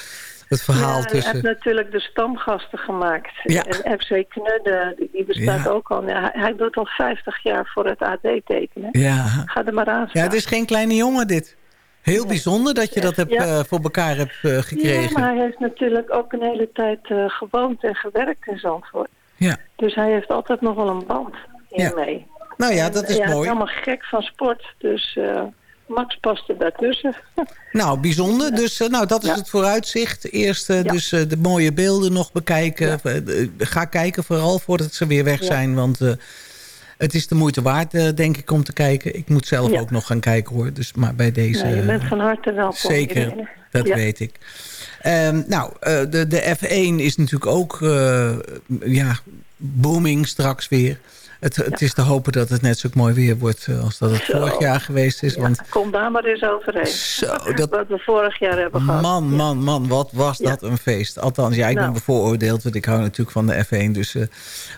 het verhaal Ja, hij tussen... heeft natuurlijk de stamgasten gemaakt. Ja. En FC Knudde, die, bestaat Ja. ook al. Hij, hij doet al 50 jaar voor het AD tekenen. Ja. Ga er maar aan ja, het is geen kleine jongen dit. Heel bijzonder dat je dat hebt, Ja. eh, voor elkaar hebt eh, Ja, gekregen. maar hij heeft natuurlijk ook een hele tijd eh, gewoond en gewerkt in Zandvoort. Ja. Dus hij heeft altijd nog wel een band hiermee. Nou ja, En, dat is ja, Hij mooi. is helemaal gek van sport, dus Max past er daartussen. Nou, bijzonder. Dus nou, dat is Ja. het vooruitzicht. Eerst Ja. dus de mooie beelden nog bekijken. Ga kijken vooral voordat ze weer weg Ja. zijn. Want het is de moeite waard, eh, denk ik, om te kijken. Ik moet zelf Ja. ook nog gaan kijken, hoor. Dus, maar bij deze... Nee, je bent eh, van harte welkom. Zeker, dat Ja. weet ik. Ehm, nou, eh, de, de F1 is natuurlijk ook ja, booming straks weer. Het, het is te hopen dat het net zo mooi weer wordt eh, als dat het Zo. vorig jaar geweest is. Ja, Want Kom daar maar eens overheen. zo, dat, Wat we vorig jaar hebben gehad. man, man, man, wat was Ja. dat een feest. Althans, ja, ik ben Nou. bevooroordeeld, want ik hou natuurlijk van de F1. Dus, eh,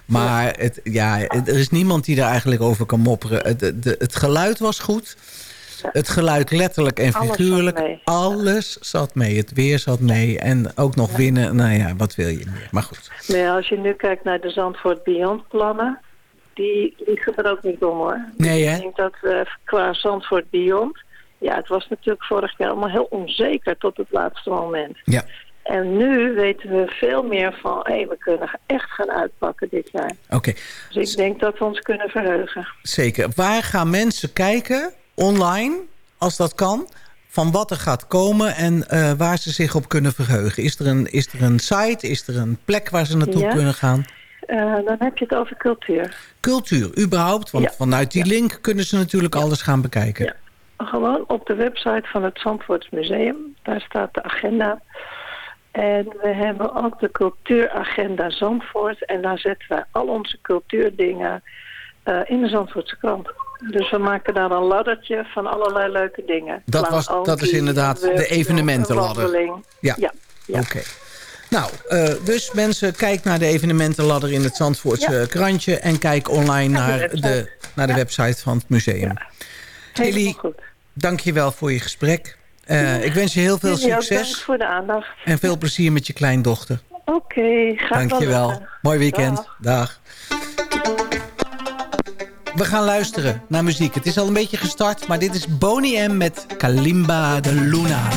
maar Het, ja, er is niemand die daar eigenlijk over kan mopperen. Het, de, het geluid was goed. Het geluid letterlijk en Alles figuurlijk. Alles zat mee. Het weer zat mee. En ook nog winnen. Nou ja, wat wil je meer? Maar goed. Maar ja, als je nu kijkt naar de Zandvoort Beyond plannen, die liggen er ook niet om hoor. Nee, hè? Ik denk dat eh, qua Zandvoort Beyond, ja, het was natuurlijk vorig jaar allemaal heel onzeker tot het laatste moment. Ja. En nu weten we veel meer van, hé, we kunnen echt gaan uitpakken dit jaar. Oké, Dus ik denk dat we ons kunnen verheugen. zeker. Waar gaan mensen kijken, online, als dat kan... van wat er gaat komen en eh, waar ze zich op kunnen verheugen? Is er een, is er een site? Is er een plek waar ze naartoe Ja. kunnen gaan? Eh, dan heb je het over cultuur. Cultuur, überhaupt. Want Ja. vanuit die link kunnen ze natuurlijk alles gaan bekijken. Ja. Gewoon op de website van het Zandvoorts Museum. Daar staat de agenda. En we hebben ook de cultuuragenda Zandvoort. En daar zetten wij al onze cultuurdingen eh, in de Zandvoortse krant. Dus we maken daar een laddertje van allerlei leuke dingen. Dat was- dat is inderdaad de evenementenladder. Ja, ja. Oké. Nou, eh, dus mensen, kijk naar de evenementenladder in het Zandvoortse Ja. krantje... en kijk online Naar de naar website. de, naar de Ja. website van het museum. Goed. dank je wel voor je gesprek. Eh, ik wens je heel veel ook Dank succes voor de aandacht. en veel plezier met je kleindochter. Oké, graag Dank je wel. Mooi weekend. Dag. Dag. We gaan luisteren naar muziek. Het is al een beetje gestart, maar dit is Boney M met Kalimba de Luna.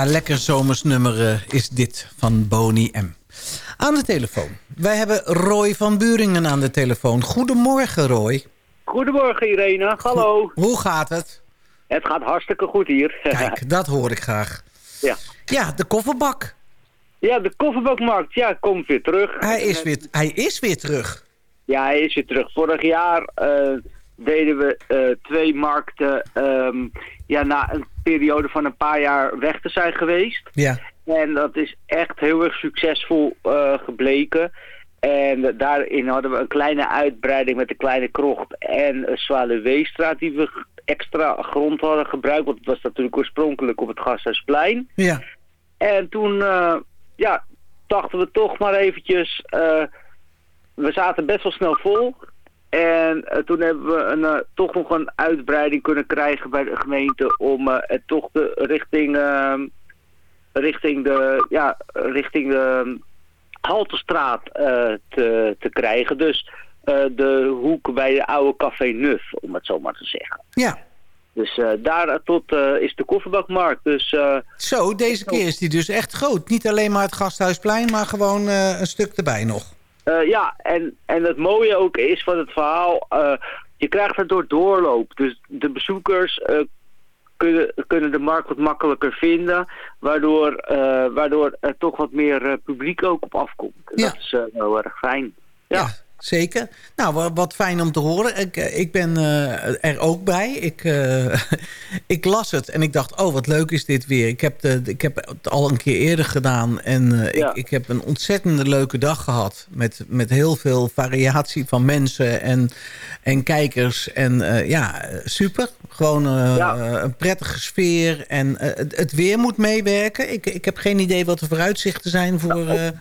Ja, lekker zomersnummer uh, is dit van Boni M. Aan de telefoon. Wij hebben Roy van Buringen aan de telefoon. Goedemorgen, Roy. Goedemorgen, Irene. Hallo. Hoe gaat het? Het gaat hartstikke goed hier. Kijk, dat hoor ik graag. Ja. Ja, de kofferbak. Ja, de kofferbakmarkt. Ja, komt weer terug. Hij is weer, hij is weer terug. Ja, hij is weer terug. Vorig jaar uh, deden we uh, twee markten um, ja, na een periode van een paar jaar weg te zijn geweest. Ja. En dat is echt heel erg succesvol uh, gebleken. En daarin hadden we een kleine uitbreiding met de kleine krocht en Zwaluweestraat die we extra grond hadden gebruikt. Want het was natuurlijk oorspronkelijk op het Gasthuisplein. Ja. En toen uh, ja, dachten we toch maar eventjes... Uh, we zaten best wel snel vol. En uh, toen hebben we een, uh, toch nog een uitbreiding kunnen krijgen bij de gemeente... om het toch de richting, ehm, richting de... Ja, richting de Haltestraat te, te krijgen. Dus de hoek bij de oude Café Nuf, om het zo maar te zeggen. Ja. Dus daar tot is de kofferbakmarkt. Dus, Zo, deze keer is die dus echt groot. Niet alleen maar het Gasthuisplein, maar gewoon een stuk erbij nog. Ja, en, en het mooie ook is van het verhaal... je krijgt het door doorloop. Dus de bezoekers kunnen, kunnen de markt wat makkelijker vinden... waardoor, waardoor er toch wat meer publiek ook op afkomt. Ja. Dat is heel erg fijn. ja. ja. Zeker. Nou, wat fijn om te horen. Ik, ik ben uh, er ook bij. Ik, uh, ik las het en ik dacht, oh, wat leuk is dit weer. Ik heb, de, ik heb het al een keer eerder gedaan. En uh, ja. ik, ik heb een ontzettende leuke dag gehad. Met, met heel veel variatie van mensen en, en kijkers. En ja, super. Gewoon ja. een prettige sfeer. En het, het, weer moet meewerken. Ik, ik heb geen idee wat de vooruitzichten zijn voor...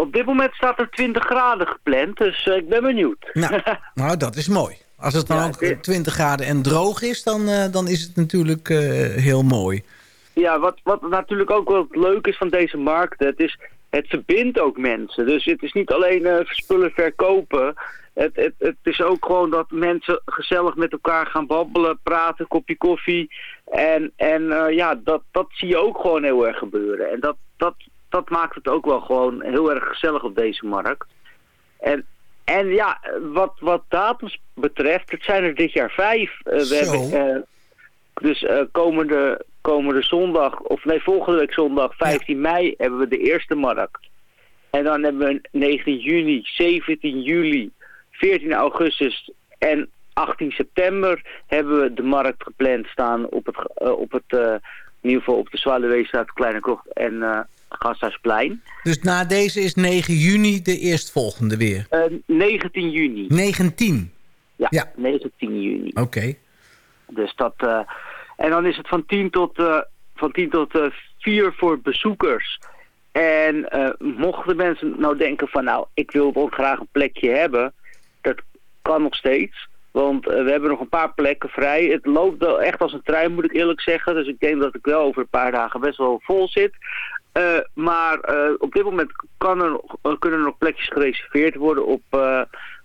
Op dit moment staat er 20 graden gepland, dus uh, ik ben benieuwd. Nou, nou, dat is mooi. Als het dan ja, ook 20 graden en droog is, dan, uh, dan is het natuurlijk uh, heel mooi. Ja, wat, wat natuurlijk ook wel leuk is van deze markt, het, is, het verbindt ook mensen. Dus het is niet alleen spullen verkopen. Het, het, het is ook gewoon dat mensen gezellig met elkaar gaan babbelen, praten, kopje koffie. En, en ja, dat, dat zie je ook gewoon heel erg gebeuren. En dat, dat, dat maakt het ook wel gewoon heel erg gezellig op deze markt. En, en ja, wat, wat datums betreft, het zijn er dit jaar vijf. Uh, we hebben, uh, dus uh, komende, komende zondag, of nee, volgende week zondag, 15 ja. mei, hebben we de eerste markt. En dan hebben we 19 juni, 17 juli, 14 augustus en 18 september hebben we de markt gepland staan op het, op het in ieder geval op de Zwaluweestraat, Kleine Krocht en Gasthuisplein. Dus na deze is 9 juni de eerstvolgende weer? Uh, 19 juni. 19? Ja, ja. 19 juni. Oké. Okay. Dus dat... Uh, en dan is het van 10 tot, uh, van 10 tot 4 voor bezoekers. En mochten mensen nou denken van... nou, ik wil ook graag een plekje hebben. Dat kan nog steeds. Want we hebben nog een paar plekken vrij. Het loopt wel echt als een trein, moet ik eerlijk zeggen. Dus ik denk dat ik wel over een paar dagen best wel vol zit. Uh, maar uh, op dit moment kan er, nog, kunnen er nog plekjes gereserveerd worden op,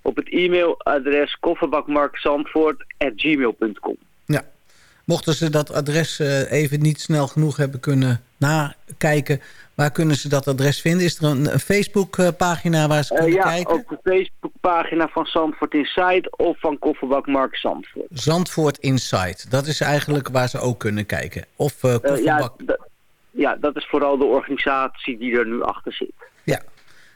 op het e-mailadres kofferbakmarkzandvoort.gmail.com. Ja, mochten ze dat adres even niet snel genoeg hebben kunnen nakijken... waar kunnen ze dat adres vinden? Is er een, een Facebookpagina waar ze kunnen ja, kijken? Ja, op de Facebookpagina van Zandvoort Inside of van Kofferbakmarkt Zandvoort. Zandvoort Inside, dat is eigenlijk waar ze ook kunnen kijken. Of Kofferbak... ja, ja, dat is vooral de organisatie die er nu achter zit. Ja,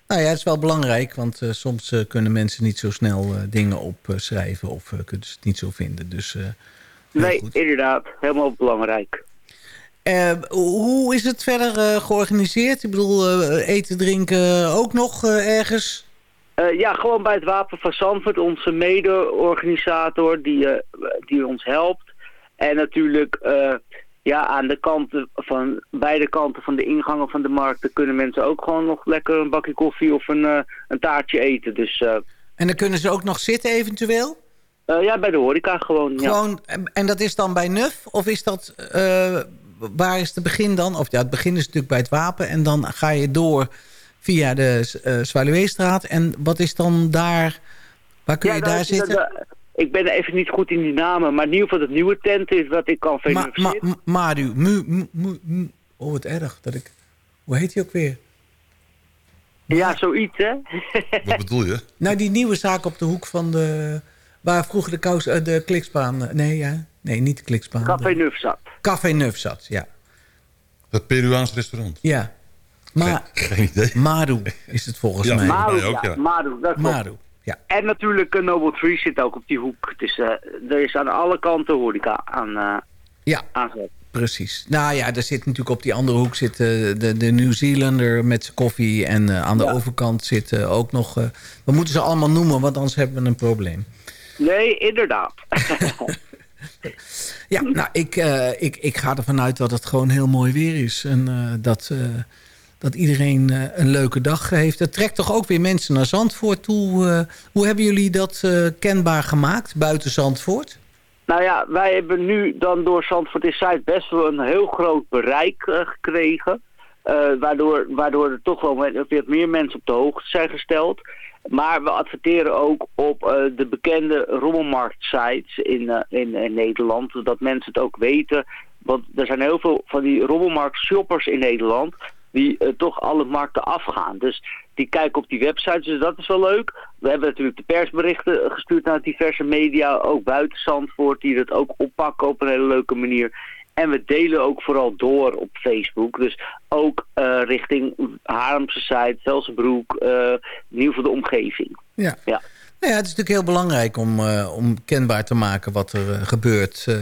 nou ja, het is wel belangrijk, want uh, soms uh, kunnen mensen niet zo snel uh, dingen opschrijven of kunnen ze het niet zo vinden. Dus, nee, goed. inderdaad, helemaal belangrijk. hoe is het verder georganiseerd? Ik bedoel, eten, drinken ook nog ergens? ja, gewoon bij het Wapen van Zandvoort, onze mede-organisator die, die ons helpt. En natuurlijk ja, aan de kanten van beide kanten van de ingangen van de markt... kunnen mensen ook gewoon nog lekker een bakje koffie of een, uh, een taartje eten. Dus, uh, en dan kunnen ze ook nog zitten eventueel? Uh, ja, bij de horeca gewoon. gewoon ja. En dat is dan bij NUF? Of is dat... waar is het begin dan? Of ja, het begin is natuurlijk bij het Wapen. En dan ga je door via de uh, Zwaluweestraat. En wat is dan daar... Waar kun ja, je daar zitten? Dat, ik ben even niet goed in die namen, maar in ieder geval het nieuwe tent is wat ik kan verifiëren. Ma, ma, Maru, mu, mu, mu, Oh, wat erg. Dat ik... Hoe heet die ook weer? Ja, zoiets, hè? Wat bedoel je? Nou, die nieuwe zaak op de hoek van de... Waar vroeger de, kous, eh, de kliksbaan... eh, Nee, ja. Nee, niet de kliksbaan. Café de- Nuf zat. Café Nuf zat, ja. Het Peruaans restaurant. Ja. Maar, Geen idee. Maru is het volgens Ja, mij. Maru. Maru, mij ook, ja. ja. Maru, dat. Maru, ja. En natuurlijk uh, Noble Tree zit ook op die hoek. Dus eh, er is aan alle kanten horeca aan, eh Ja, aangezet. precies. Nou ja, er zit natuurlijk op die andere hoek zit eh, de, de New Zealander met zijn koffie. En eh, aan de Ja. overkant zit eh, ook nog... eh, we moeten ze allemaal noemen, want anders hebben we een probleem. Nee, inderdaad. Ja, nou, ik, eh, ik, ik ga ervan uit dat het gewoon heel mooi weer is. En eh, dat, eh, dat iedereen eh, een leuke dag heeft. Het trekt toch ook weer mensen naar Zandvoort toe. eh, hoe hebben jullie dat eh, kenbaar gemaakt buiten Zandvoort? Nou ja, wij hebben nu dan door Zandvoort Insight best wel een heel groot bereik gekregen. Waardoor, waardoor er toch wel wat meer mensen op de hoogte zijn gesteld. Maar we adverteren ook op de bekende rommelmarkt-sites in, eh, in, in Nederland. Zodat mensen het ook weten. Want er zijn heel veel van die rommelmarkt-shoppers in Nederland... die eh, toch alle markten afgaan. Dus die kijken op die websites, dus dat is wel leuk. We hebben natuurlijk de persberichten gestuurd naar diverse media, ook buiten Zandvoort, die het ook oppakken op een hele leuke manier. En we delen ook vooral door op Facebook. Dus ook eh, richting Haarlemse site, Velsenbroek, eh nieuw voor de omgeving. Ja. Ja. Nou ja, het is natuurlijk heel belangrijk om, eh, om kenbaar te maken wat er eh, gebeurt eh,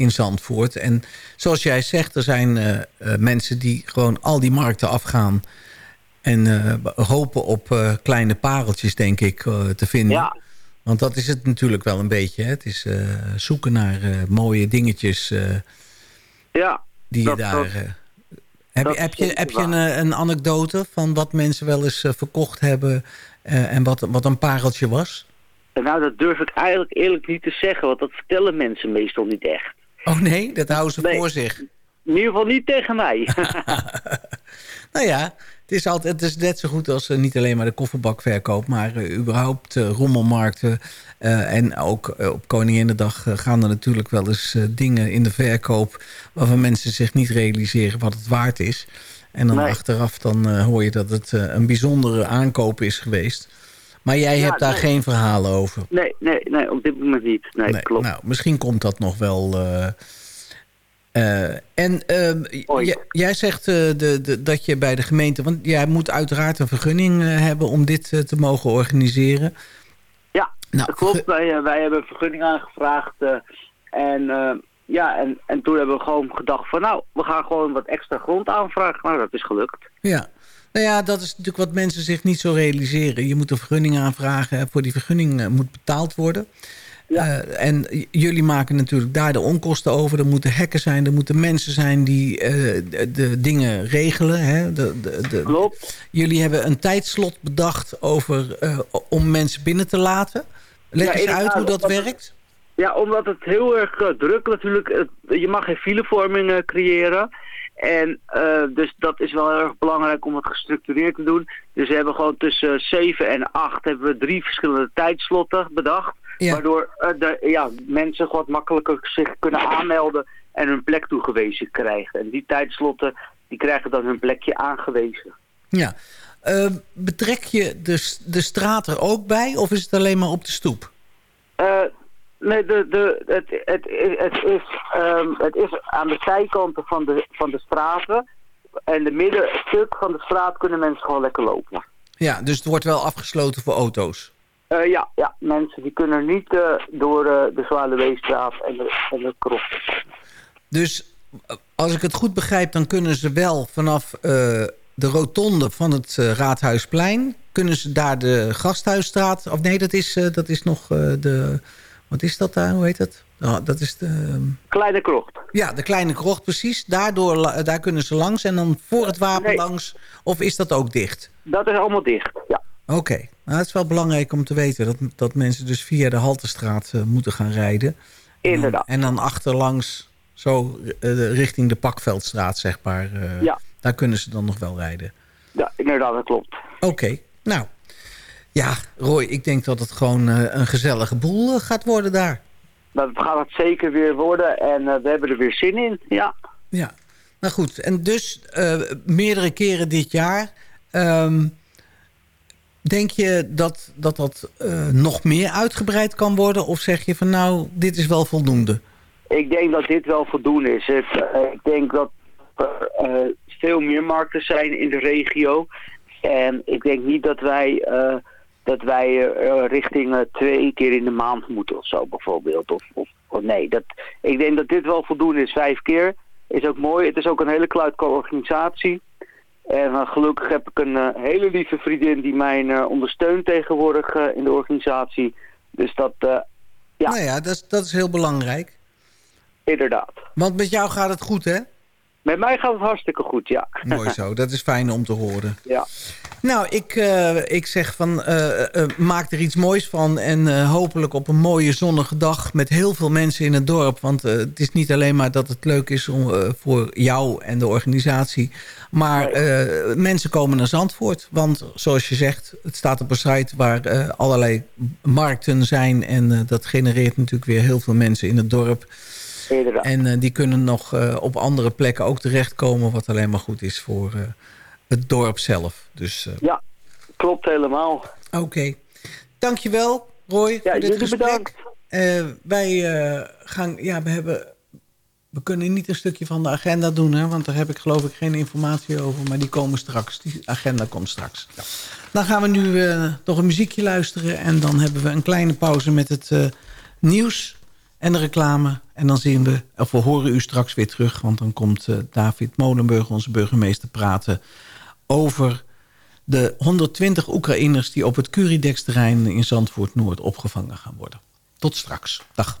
in Zandvoort. En zoals jij zegt, er zijn eh, eh, mensen die gewoon al die markten afgaan... en eh, hopen op kleine pareltjes, denk ik, te vinden. Ja. Want dat is het natuurlijk wel een beetje. Hè? Het is zoeken naar mooie dingetjes Ja, die je daar... dat- heb, dat je- heb je, heb je een, een anekdote van wat mensen wel eens verkocht hebben... en wat, wat een pareltje was? nou dat durf ik eigenlijk eerlijk niet te zeggen, want dat vertellen mensen meestal niet echt. Oh nee, dat houden ze Nee. voor zich. In ieder geval niet tegen mij. Nou ja, het is, altijd, het is net zo goed als eh, niet alleen maar de kofferbakverkoop... maar eh, überhaupt eh, rommelmarkten. en ook op Koninginnedag gaan er natuurlijk wel eens dingen in de verkoop... waarvan mensen zich niet realiseren wat het waard is. En dan Nee. achteraf dan hoor je dat het een bijzondere aankoop is geweest. Maar jij Ja, hebt daar nee. geen verhalen over. nee, nee, nee, op dit moment niet. Nee, Nee, klopt. Nou, misschien komt dat nog wel. eh, eh, en ehm, jij zegt eh, de, de, dat je bij de gemeente... want jij moet uiteraard een vergunning hebben... om dit te mogen organiseren. Ja, Nou, dat klopt. Wij, wij hebben een vergunning aangevraagd. en, ja, en, en toen hebben we gewoon gedacht van nou, we gaan gewoon wat extra grond aanvragen. Nou, dat is gelukt. Ja. Nou ja, dat is natuurlijk wat mensen zich niet zo realiseren. Je moet een vergunning aanvragen. en Voor die vergunning eh, moet betaald worden. Ja. Eh, en jullie maken natuurlijk daar de onkosten over. Er moeten hekken zijn, er moeten mensen zijn die eh, de, de dingen regelen. Hè? De, de, Klopt. Jullie hebben een tijdslot bedacht over, om mensen binnen te laten. Leg Ja, eens uit hoe dat werkt. Ja, omdat het heel erg druk natuurlijk. je mag geen filevorming creëren. En eh, dus dat is wel heel erg belangrijk om het gestructureerd te doen. Dus we hebben gewoon tussen 7 en 8 hebben we drie verschillende tijdslotten bedacht. Ja. Waardoor eh, de, ja, mensen wat makkelijker zich kunnen aanmelden en hun plek toegewezen krijgen. En die tijdslotten die krijgen dan hun plekje aangewezen. Ja. Eh, betrek je de, de straat er ook bij of is het alleen maar op de stoep? Nee, de, de, het, het, het, is, ehm, het is aan de zijkanten van de, van de straten. En de middenstuk van de straat kunnen mensen gewoon lekker lopen. Ja, dus het wordt wel afgesloten voor auto's. Eh, ja, ja, mensen die kunnen niet eh, door eh, de Zwaluweestraat en de, en de krocht. Dus als ik het goed begrijp, dan kunnen ze wel vanaf de rotonde van het Raadhuisplein... kunnen ze daar de Gasthuisstraat... of nee, dat is, dat is nog de... Wat is dat daar? Hoe heet dat? Ah, dat is de... ehm, Kleine krocht. Ja, de kleine krocht precies. Daardoor, la- daar kunnen ze langs en dan voor het wapen Nee. langs. Of is dat ook dicht? Dat is allemaal dicht, ja. Oké. Nou, het is wel belangrijk om te weten dat, dat mensen dus via de Haltestraat eh, moeten gaan rijden. Inderdaad. En dan achterlangs, zo eh, richting de Pakveldstraat, zeg maar. eh, Ja. Daar kunnen ze dan nog wel rijden. Ja, inderdaad, dat klopt. Oké, nou. Ja, Roy, ik denk dat het gewoon eh, een gezellige boel eh, gaat worden daar. Dat gaat het zeker weer worden en eh, we hebben er weer zin in, ja. Ja. Nou goed, en dus meerdere keren dit jaar. Ehm, denk je dat dat, dat nog meer uitgebreid kan worden? Of zeg je van nou, dit is wel voldoende? Ik denk dat dit wel voldoende is. Eh, ik denk dat er veel meer markten zijn in de regio. En ik denk niet dat wij, dat wij eh, richting eh, twee keer in de maand moeten of zo bijvoorbeeld. Of, of, of nee, dat, ik denk dat dit wel voldoende is. Vijf keer is ook mooi. Het is ook een hele kluitkal organisatie. En eh, gelukkig heb ik een hele lieve vriendin die mij ondersteunt tegenwoordig in de organisatie. Dus dat, ja, Nou ja, dat is, dat is heel belangrijk. inderdaad. Want met jou gaat het goed, hè? Met mij gaat het hartstikke goed, ja. Mooi zo, dat is fijn om te horen. Ja. Nou, ik, eh, ik zeg van eh, eh, maak er iets moois van. En hopelijk op een mooie zonnige dag met heel veel mensen in het dorp. Want het is niet alleen maar dat het leuk is om, voor jou en de organisatie. Maar mensen komen naar Zandvoort. Want zoals je zegt, het staat op een site waar allerlei markten zijn. En dat genereert natuurlijk weer heel veel mensen in het dorp. Inderdaad. En eh, die kunnen nog eh, op andere plekken ook terechtkomen. Wat alleen maar goed is voor eh, het dorp zelf. Dus Ja, klopt helemaal. Oké. Dankjewel, Roy, Ja, voor dit gesprek. bedankt. Wij gaan... Ja, we hebben... We kunnen niet een stukje van de agenda doen, hè, want daar heb ik geloof ik geen informatie over. Maar die komen straks. Die agenda komt straks. Dan gaan we nu eh, nog een muziekje luisteren. En dan hebben we een kleine pauze met het nieuws en de reclame. En dan zien we, of we horen u straks weer terug. Want dan komt eh, David Molenburg, onze burgemeester, praten over de 120 Oekraïners die op het Curidex-terrein in Zandvoort Noord opgevangen gaan worden. Tot straks. Dag.